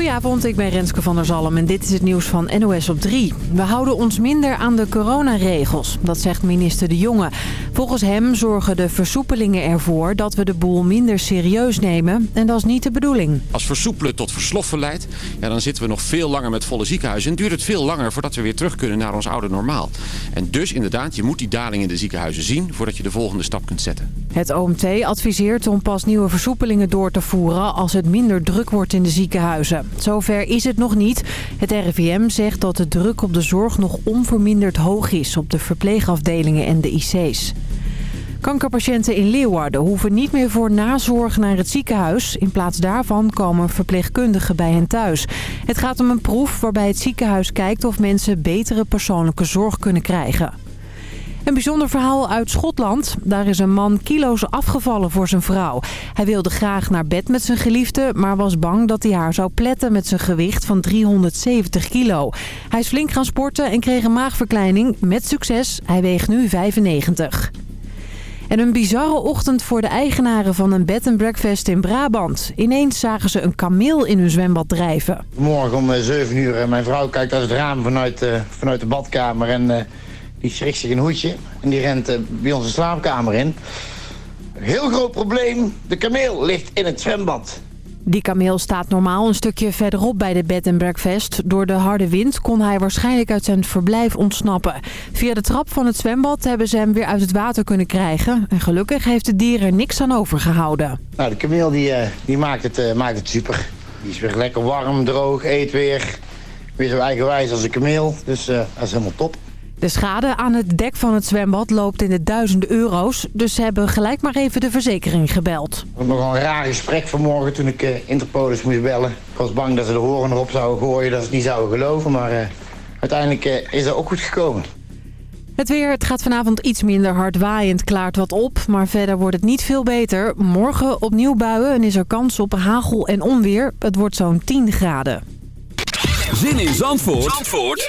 Goedenavond, ik ben Renske van der Zalm en dit is het nieuws van NOS op 3. We houden ons minder aan de coronaregels, dat zegt minister De Jonge. Volgens hem zorgen de versoepelingen ervoor dat we de boel minder serieus nemen. En dat is niet de bedoeling. Als versoepelen tot versloffen leidt, ja, dan zitten we nog veel langer met volle ziekenhuizen. En duurt het veel langer voordat we weer terug kunnen naar ons oude normaal. En dus inderdaad, je moet die daling in de ziekenhuizen zien voordat je de volgende stap kunt zetten. Het OMT adviseert om pas nieuwe versoepelingen door te voeren als het minder druk wordt in de ziekenhuizen. Zover is het nog niet. Het RIVM zegt dat de druk op de zorg nog onverminderd hoog is op de verpleegafdelingen en de IC's. Kankerpatiënten in Leeuwarden hoeven niet meer voor nazorg naar het ziekenhuis. In plaats daarvan komen verpleegkundigen bij hen thuis. Het gaat om een proef waarbij het ziekenhuis kijkt of mensen betere persoonlijke zorg kunnen krijgen. Een bijzonder verhaal uit Schotland. Daar is een man kilo's afgevallen voor zijn vrouw. Hij wilde graag naar bed met zijn geliefde, maar was bang dat hij haar zou pletten met zijn gewicht van 370 kilo. Hij is flink gaan sporten en kreeg een maagverkleining. Met succes, hij weegt nu 95. En een bizarre ochtend voor de eigenaren van een bed and breakfast in Brabant. Ineens zagen ze een kameel in hun zwembad drijven. Morgen om 7 uur, en mijn vrouw kijkt uit het raam vanuit, uh, vanuit de badkamer en die schrikt zich een hoedje. En die rent bij onze slaapkamer in. Heel groot probleem, de kameel ligt in het zwembad. Die kameel staat normaal een stukje verderop bij de bed and breakfast. Door de harde wind kon hij waarschijnlijk uit zijn verblijf ontsnappen. Via de trap van het zwembad hebben ze hem weer uit het water kunnen krijgen. En gelukkig heeft het dier er niks aan overgehouden. Nou, de kameel die, uh, die maakt, het, uh, maakt het super. Die is weer lekker warm, droog, eet weer. Weer zo eigenwijs als een kameel. Dus uh, dat is helemaal top. De schade aan het dek van het zwembad loopt in de duizenden euro's. Dus ze hebben gelijk maar even de verzekering gebeld. Ik had nog een raar gesprek vanmorgen toen ik uh, Interpolis moest bellen. Ik was bang dat ze de horen erop zouden gooien, dat ze het niet zouden geloven. Maar uh, uiteindelijk uh, is dat ook goed gekomen. Het weer, het gaat vanavond iets minder hard waaiend, klaart wat op. Maar verder wordt het niet veel beter. Morgen opnieuw buien en is er kans op hagel en onweer. Het wordt zo'n 10 graden. Zin in Zandvoort? Zandvoort?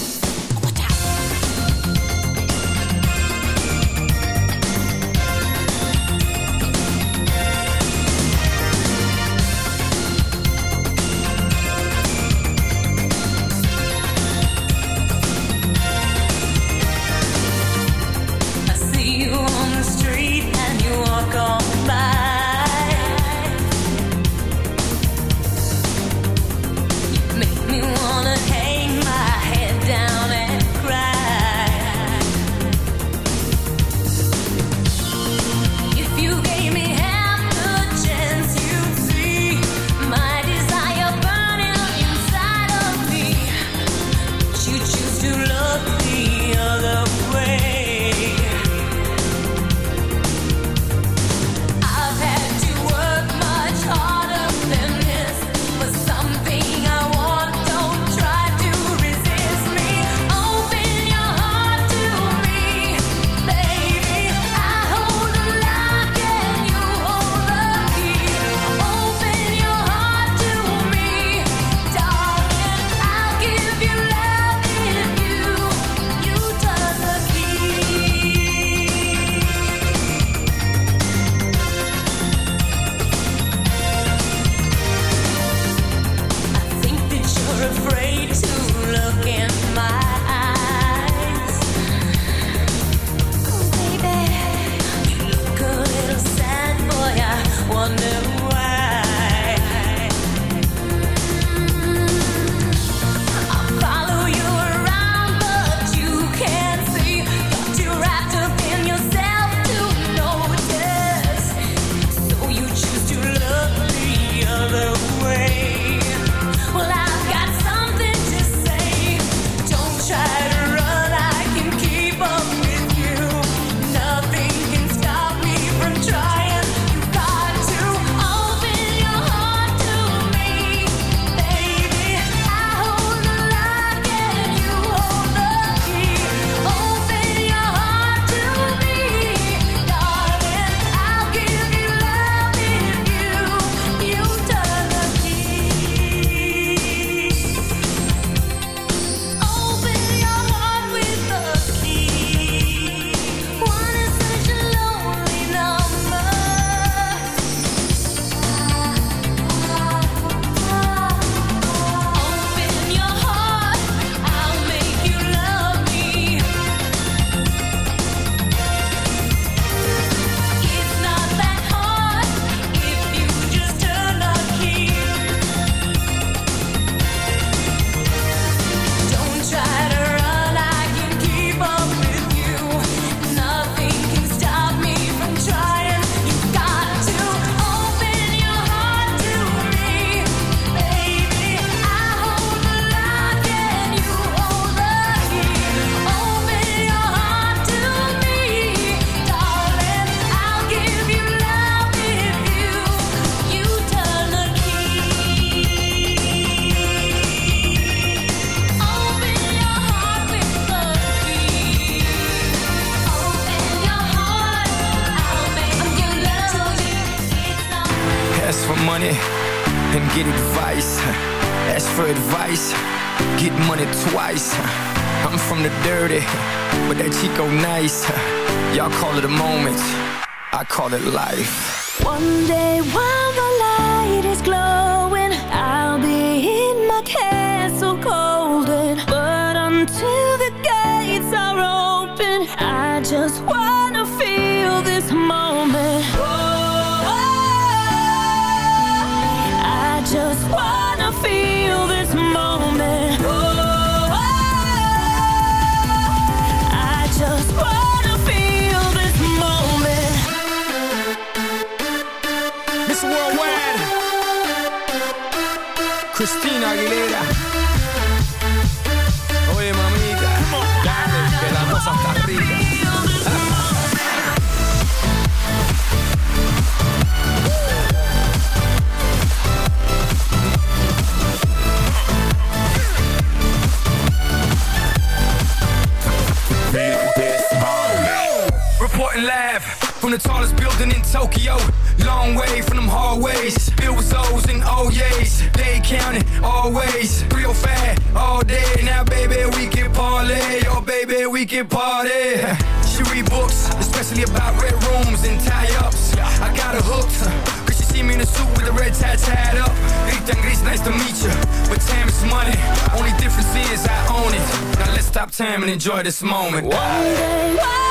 It life. Books, especially about red rooms and tie ups. I got her hooked. Cause she see me in a suit with a red tie tied up. Rita Gris, nice to meet you. But time is money. Only difference is I own it. Now let's stop time and enjoy this moment. One day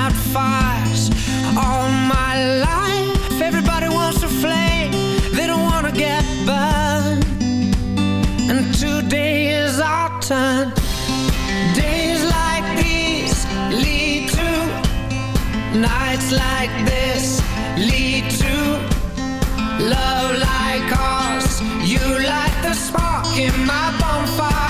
out fires all my life. Everybody wants a flame, they don't want to get burned. And today is our turn. Days like these lead to nights like this lead to love like ours. You light the spark in my bonfire.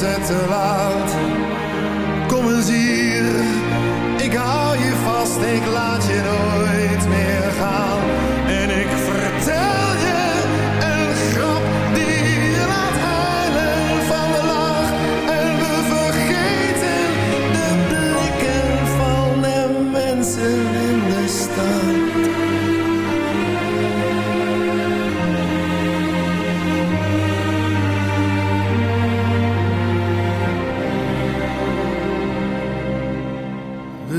Te laat. Kom eens hier, ik hou je vast, ik laat je nooit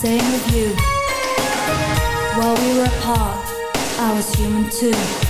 same of you. While we were apart, I was human too.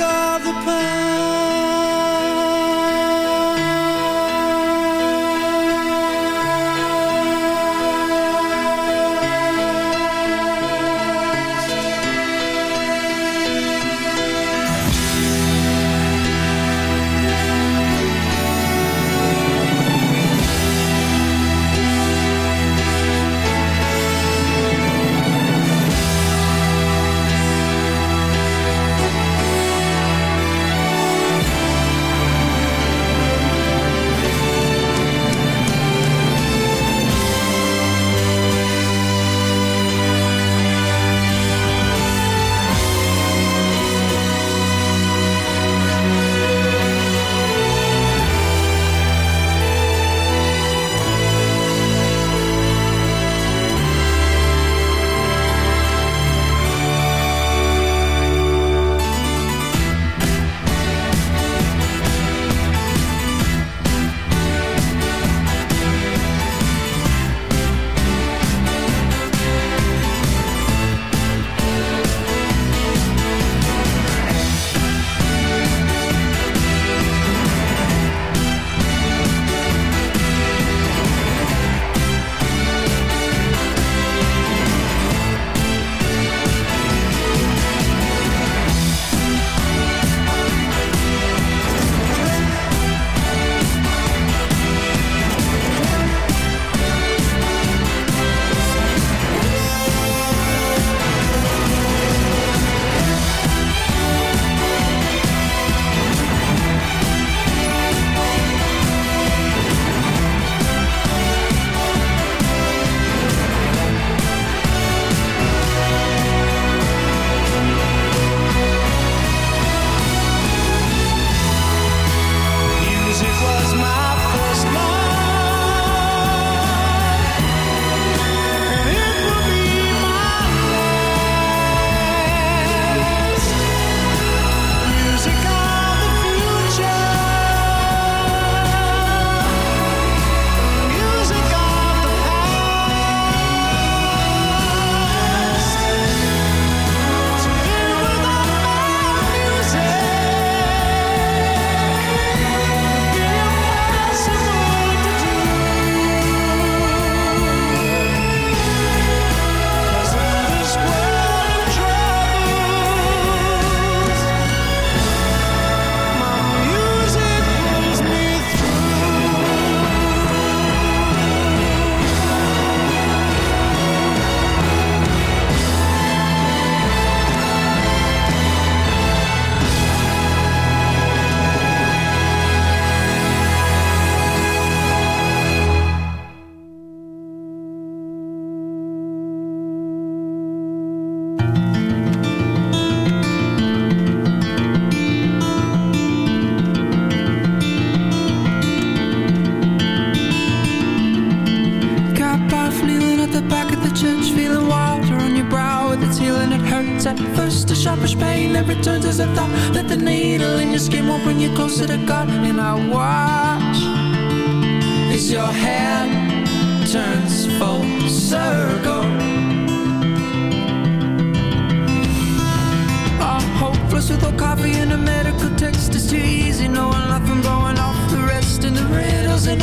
All the pain.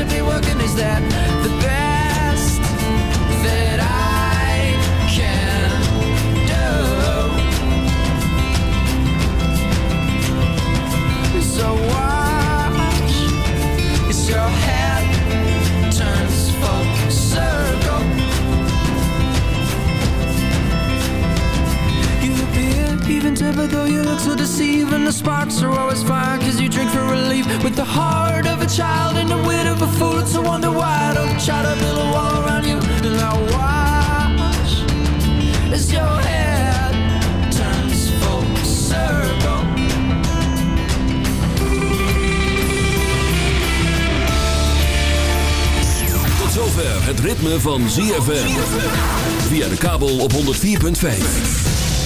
to be working is that even tempered though you look so deceiving. The sparks are always fire cause you drink for relief. With the heart of a child and the wit of a fool. It's a wonder why I don't try to build a wall around you. And I watch as your head turns full circle. Tot zover het ritme van ZFM. Via de kabel op 104.5.